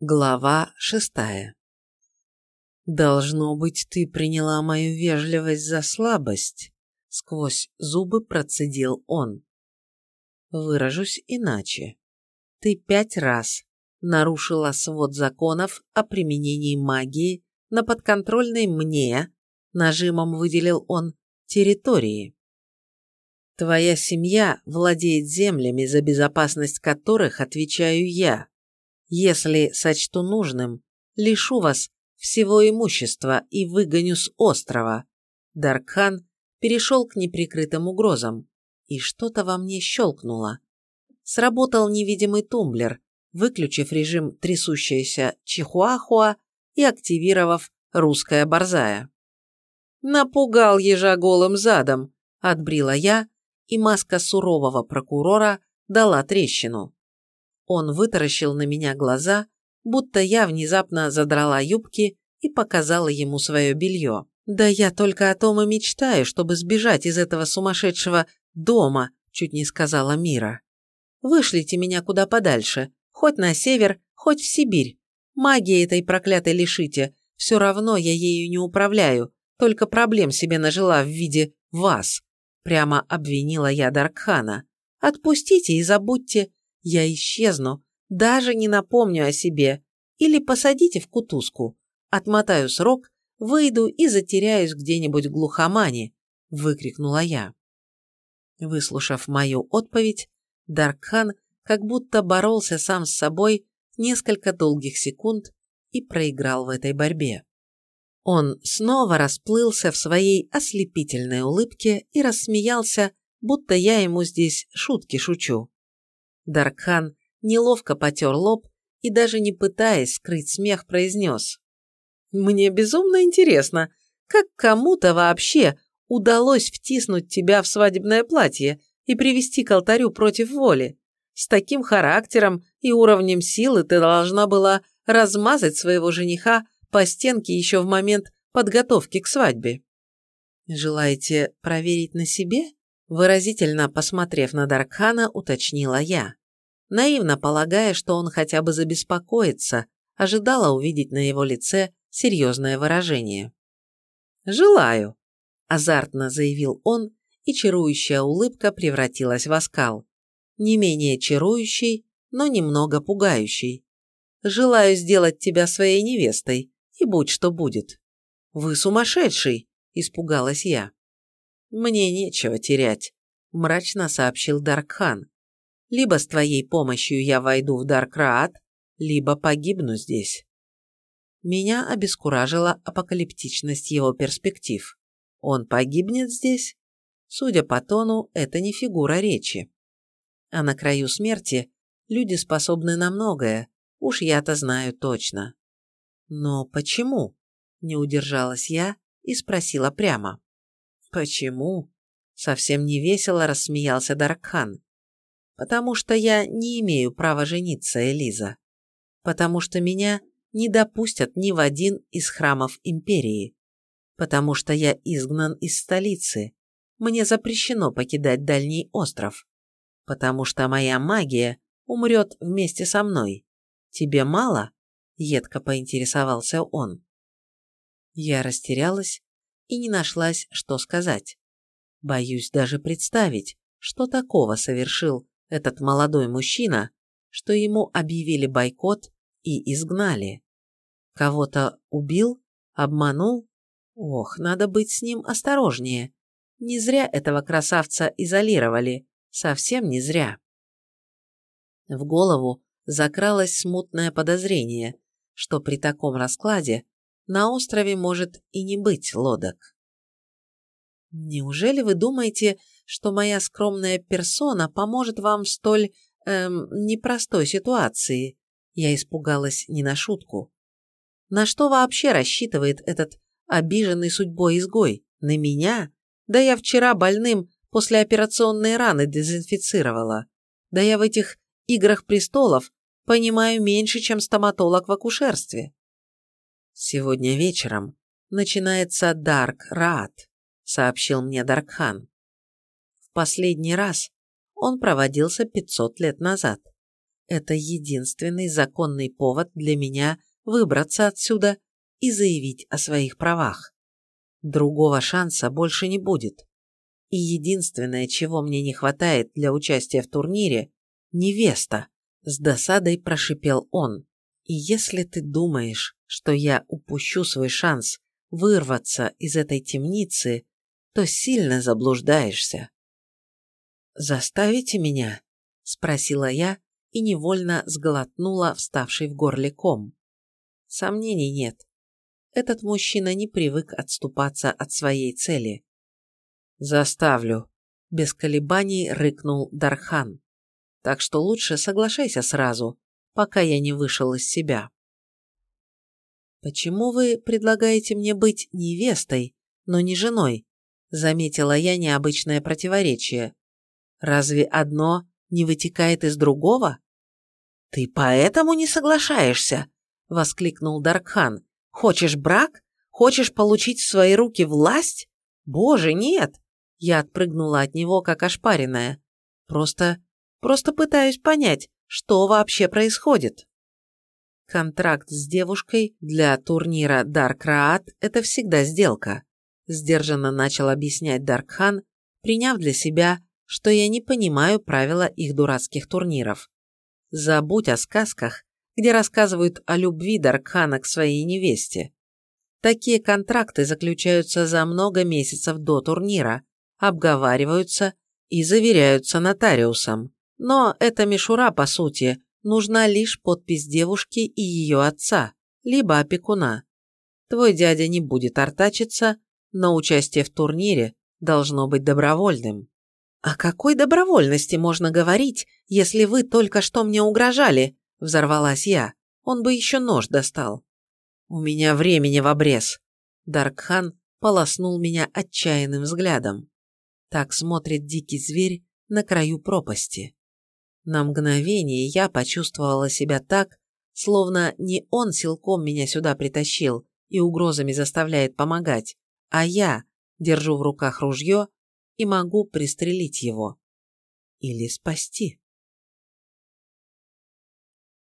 Глава шестая «Должно быть, ты приняла мою вежливость за слабость», — сквозь зубы процедил он. «Выражусь иначе. Ты пять раз нарушила свод законов о применении магии на подконтрольной мне, нажимом выделил он, территории. Твоя семья владеет землями, за безопасность которых отвечаю я. Если сочту нужным, лишу вас всего имущества и выгоню с острова. Даркхан перешел к неприкрытым угрозам, и что-то во мне щелкнуло. Сработал невидимый тумблер, выключив режим трясущаяся чихуахуа и активировав русская борзая. Напугал ежа голым задом, отбрила я, и маска сурового прокурора дала трещину. Он вытаращил на меня глаза, будто я внезапно задрала юбки и показала ему свое белье. Да я только о том и мечтаю, чтобы сбежать из этого сумасшедшего дома, чуть не сказала Мира. Вышлите меня куда подальше, хоть на север, хоть в Сибирь. Магии этой проклятой лишите, все равно я ею не управляю, только проблем себе нажила в виде вас. Прямо обвинила я Даркхана. Отпустите и забудьте, я исчезну, даже не напомню о себе. Или посадите в кутузку. Отмотаю срок, выйду и затеряюсь где-нибудь в глухомане, выкрикнула я. Выслушав мою отповедь, Даркхан как будто боролся сам с собой несколько долгих секунд и проиграл в этой борьбе. Он снова расплылся в своей ослепительной улыбке и рассмеялся, будто я ему здесь шутки шучу. Даркхан неловко потер лоб и, даже не пытаясь скрыть смех, произнес. «Мне безумно интересно, как кому-то вообще удалось втиснуть тебя в свадебное платье и привести к алтарю против воли. С таким характером и уровнем силы ты должна была размазать своего жениха по стенке еще в момент подготовки к свадьбе. Желаете проверить на себе? Выразительно посмотрев на Даркхана, уточнила я. Наивно полагая, что он хотя бы забеспокоится, ожидала увидеть на его лице серьезное выражение. «Желаю», – азартно заявил он, и чарующая улыбка превратилась в оскал. Не менее чарующий, но немного пугающий. «Желаю сделать тебя своей невестой, и будь что будет». «Вы сумасшедший!» – испугалась я. «Мне нечего терять», – мрачно сообщил Даркхан. «Либо с твоей помощью я войду в Даркраат, либо погибну здесь». Меня обескуражила апокалиптичность его перспектив. Он погибнет здесь? Судя по тону, это не фигура речи. А на краю смерти люди способны на многое, уж я-то знаю точно. Но почему? Не удержалась я и спросила прямо. «Почему?» – совсем невесело рассмеялся Даркхан. «Потому что я не имею права жениться, Элиза. Потому что меня не допустят ни в один из храмов Империи. Потому что я изгнан из столицы. Мне запрещено покидать Дальний остров. Потому что моя магия умрет вместе со мной. Тебе мало?» – едко поинтересовался он. Я растерялась и не нашлась, что сказать. Боюсь даже представить, что такого совершил этот молодой мужчина, что ему объявили бойкот и изгнали. Кого-то убил? Обманул? Ох, надо быть с ним осторожнее. Не зря этого красавца изолировали. Совсем не зря. В голову закралось смутное подозрение, что при таком раскладе на острове может и не быть лодок. Неужели вы думаете, что моя скромная персона поможет вам в столь, эм, непростой ситуации? Я испугалась не на шутку. На что вообще рассчитывает этот обиженный судьбой изгой? На меня? Да я вчера больным после операционной раны дезинфицировала. Да я в этих играх престолов понимаю меньше, чем стоматолог в акушерстве. «Сегодня вечером начинается Дарк Раат», — сообщил мне Даркхан. В последний раз он проводился 500 лет назад. Это единственный законный повод для меня выбраться отсюда и заявить о своих правах. Другого шанса больше не будет. И единственное, чего мне не хватает для участия в турнире – невеста, с досадой прошипел он. И если ты думаешь, что я упущу свой шанс вырваться из этой темницы, то сильно заблуждаешься. «Заставите меня?» – спросила я и невольно сглотнула вставший в горле ком. Сомнений нет. Этот мужчина не привык отступаться от своей цели. «Заставлю», – без колебаний рыкнул Дархан. «Так что лучше соглашайся сразу, пока я не вышел из себя». «Почему вы предлагаете мне быть невестой, но не женой?» – заметила я необычное противоречие. «Разве одно не вытекает из другого?» «Ты поэтому не соглашаешься?» – воскликнул Даркхан. «Хочешь брак? Хочешь получить в свои руки власть? Боже, нет!» Я отпрыгнула от него, как ошпаренная. «Просто... просто пытаюсь понять, что вообще происходит?» Контракт с девушкой для турнира Дарк-Раат – это всегда сделка. Сдержанно начал объяснять Даркхан, приняв для себя, что я не понимаю правила их дурацких турниров. Забудь о сказках, где рассказывают о любви Даркхана к своей невесте. Такие контракты заключаются за много месяцев до турнира, обговариваются и заверяются нотариусом. Но эта мишура, по сути, нужна лишь подпись девушки и ее отца, либо опекуна. Твой дядя не будет артачиться, но участие в турнире должно быть добровольным. «О какой добровольности можно говорить, если вы только что мне угрожали?» – взорвалась я. Он бы еще нож достал. «У меня времени в обрез». Даркхан полоснул меня отчаянным взглядом. Так смотрит дикий зверь на краю пропасти. На мгновение я почувствовала себя так, словно не он силком меня сюда притащил и угрозами заставляет помогать, а я держу в руках ружье и могу пристрелить его. Или спасти.